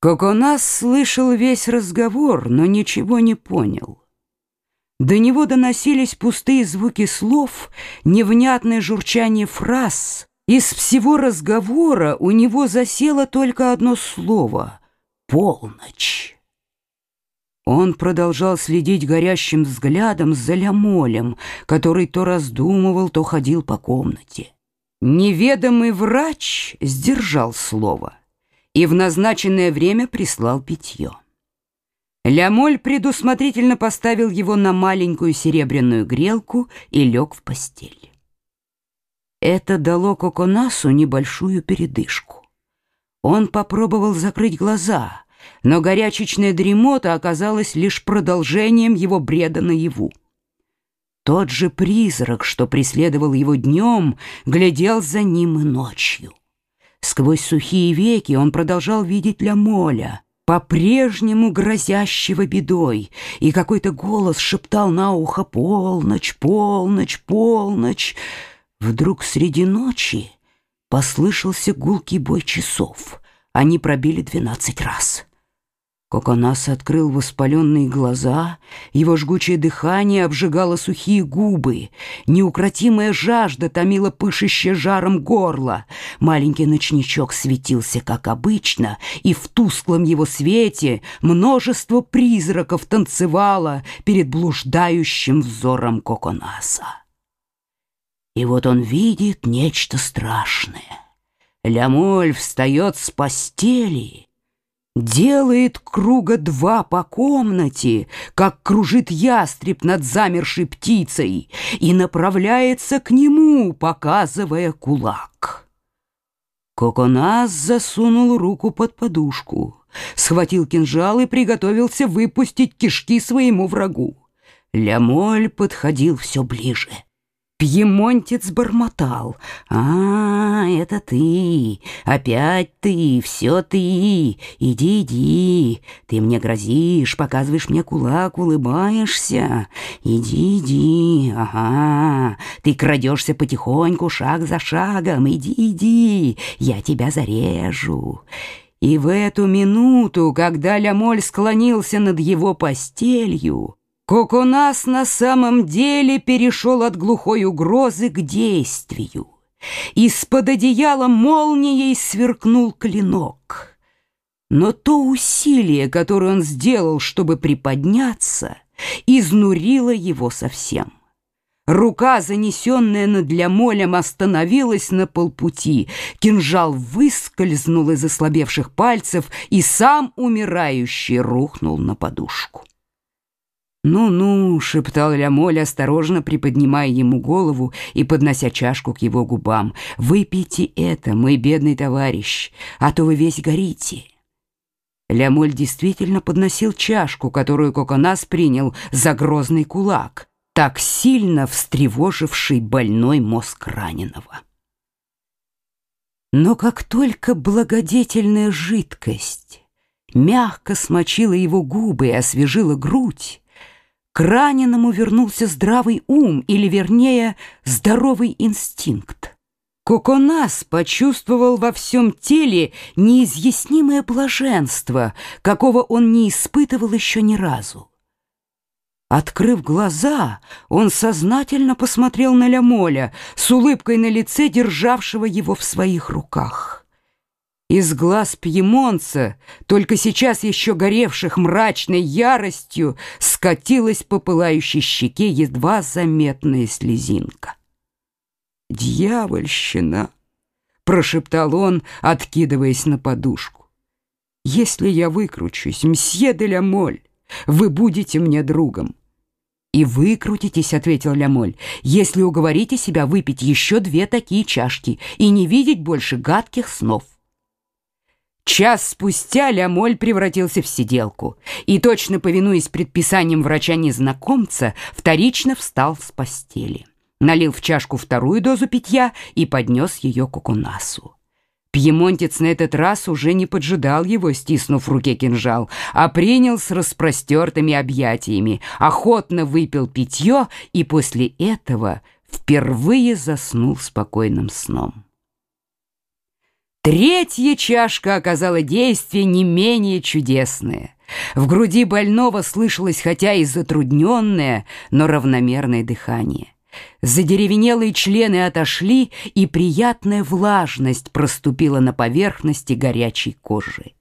Коконас слышал весь разговор, но ничего не понял. До него доносились пустые звуки слов, невнятное журчание фраз. Из всего разговора у него засело только одно слово — «полночь». Он продолжал следить горящим взглядом за Лямолем, который то раздумывал, то ходил по комнате. Неведомый врач сдержал слово — и в назначенное время прислал питье. Лямоль предусмотрительно поставил его на маленькую серебряную грелку и лег в постель. Это дало Коконасу небольшую передышку. Он попробовал закрыть глаза, но горячечная дремота оказалась лишь продолжением его бреда наяву. Тот же призрак, что преследовал его днем, глядел за ним и ночью. Сквозь сухие веки он продолжал видеть Лямоля, по-прежнему грозящего бедой, и какой-то голос шептал на ухо «Полночь, полночь, полночь!» Вдруг среди ночи послышался гулкий бой часов. Они пробили двенадцать раз. Коконас открыл воспаленные глаза, его жгучее дыхание обжигало сухие губы, неукротимая жажда томила пышущее жаром горло. Маленький ночничок светился, как обычно, и в тусклом его свете множество призраков танцевало перед блуждающим взором Коконаса. И вот он видит нечто страшное. Лямоль встает с постели — Делает круга два по комнате, как кружит ястреб над замершей птицей, и направляется к нему, показывая кулак. Коконас засунул руку под подушку, схватил кинжал и приготовился выпустить кишки своему врагу. Лямоль подходил все ближе. Пьемонтец бормотал. «А, это ты, опять ты, все ты, иди, иди, ты мне грозишь, показываешь мне кулак, улыбаешься, иди, иди, ага, ты крадешься потихоньку, шаг за шагом, иди, иди, я тебя зарежу». И в эту минуту, когда Лямоль склонился над его постелью, Коконас на самом деле перешел от глухой угрозы к действию. Из-под одеяла молнией сверкнул клинок. Но то усилие, которое он сделал, чтобы приподняться, изнурило его совсем. Рука, занесенная над лямолем, остановилась на полпути. Кинжал выскользнул из ослабевших пальцев, и сам умирающий рухнул на подушку. «Ну-ну», — шептал Лямоль, осторожно приподнимая ему голову и поднося чашку к его губам, «выпейте это, мой бедный товарищ, а то вы весь горите». Лямоль действительно подносил чашку, которую Коконас принял за грозный кулак, так сильно встревоживший больной мозг раненого. Но как только благодетельная жидкость мягко смочила его губы и освежила грудь, к раненому вернулся здравый ум, или, вернее, здоровый инстинкт. Коконас почувствовал во всем теле неизъяснимое блаженство, какого он не испытывал еще ни разу. Открыв глаза, он сознательно посмотрел на Лямоля с улыбкой на лице, державшего его в своих руках. Из глаз пьемонца, только сейчас еще горевших мрачной яростью, скатилась по пылающей щеке едва заметная слезинка. «Дьявольщина!» — прошептал он, откидываясь на подушку. «Если я выкручусь, мсье де ля Моль, вы будете мне другом». «И выкрутитесь», — ответил Лямоль, «если уговорите себя выпить еще две такие чашки и не видеть больше гадких снов». Час спустя Лямоль превратился в сиделку и, точно повинуясь предписаниям врача-незнакомца, вторично встал с постели. Налил в чашку вторую дозу питья и поднес ее к Окунасу. Пьемонтец на этот раз уже не поджидал его, стиснув в руке кинжал, а принял с распростертыми объятиями, охотно выпил питье и после этого впервые заснул спокойным сном. Третья чашка оказала действие не менее чудесное. В груди больного слышалось хотя и затрудненное, но равномерное дыхание. Задеревенелые члены отошли, и приятная влажность проступила на поверхности горячей кожи.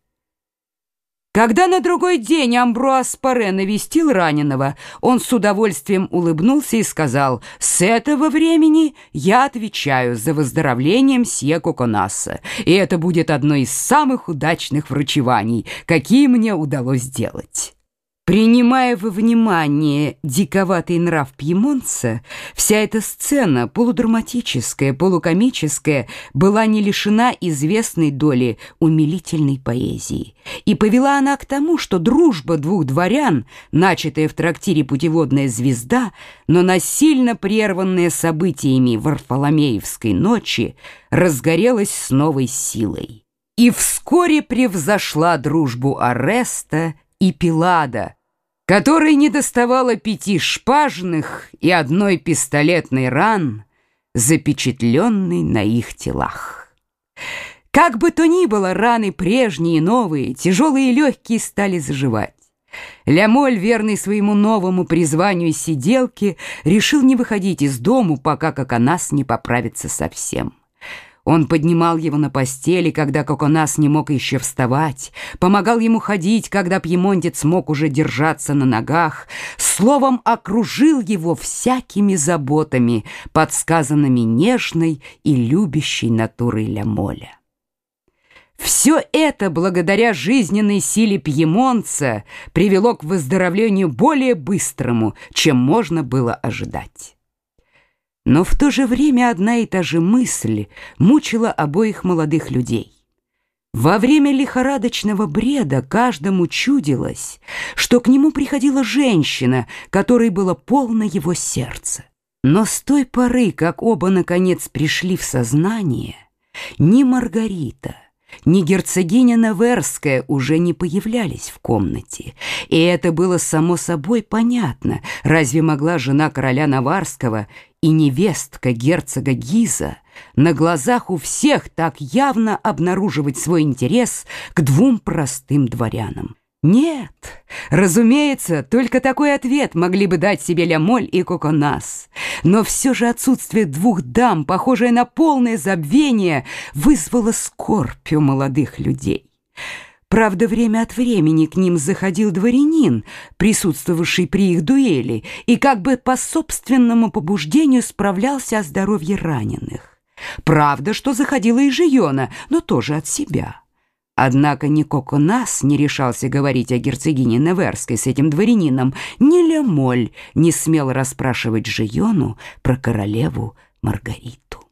Когда на другой день Амбруас Паре навестил раненого, он с удовольствием улыбнулся и сказал, «С этого времени я отвечаю за выздоровление мсье Коконаса, и это будет одно из самых удачных врачеваний, какие мне удалось сделать». Принимая во внимание диковатый нрав пьемонца, вся эта сцена, полудраматическая, полукомическая, была не лишена известной доли умилительной поэзии. И повела она к тому, что дружба двух дворян, начатая в трактире «Путеводная звезда», но насильно прерванная событиями Варфоломеевской ночи, разгорелась с новой силой. И вскоре превзошла дружбу Ареста и Пилада, которой не доставало пяти шпажных и одной пистолетной ран, запечатленной на их телах. Как бы то ни было, раны прежние и новые, тяжелые и легкие стали заживать. Лямоль, верный своему новому призванию сиделки, решил не выходить из дому, пока как Коконас не поправится совсем. Он поднимал его на постели, когда Коконас не мог еще вставать, помогал ему ходить, когда пьемонтец мог уже держаться на ногах, словом, окружил его всякими заботами, подсказанными нежной и любящей натурой Лямоля. Все это, благодаря жизненной силе пьемонца, привело к выздоровлению более быстрому, чем можно было ожидать. Но в то же время одна и та же мысль мучила обоих молодых людей. Во время лихорадочного бреда каждому чудилось, что к нему приходила женщина, которой было полно его сердце. Но с той поры, как оба наконец пришли в сознание, ни Маргарита, ни герцогиня Наверская уже не появлялись в комнате, и это было само собой понятно. Разве могла жена короля Наварского и невестка герцога Гиза на глазах у всех так явно обнаруживать свой интерес к двум простым дворянам? Нет, разумеется, только такой ответ могли бы дать себе Лямоль и Коконас. Но все же отсутствие двух дам, похожее на полное забвение, вызвало скорбь у молодых людей. Правда, время от времени к ним заходил дворянин, присутствовавший при их дуэли, и как бы по собственному побуждению справлялся о здоровье раненых. Правда, что заходила и Жиона, но тоже от себя. Однако ни Коконас не решался говорить о герцогине Неверской с этим дворянином, ни Лемоль не смел расспрашивать Жиону про королеву Маргариту.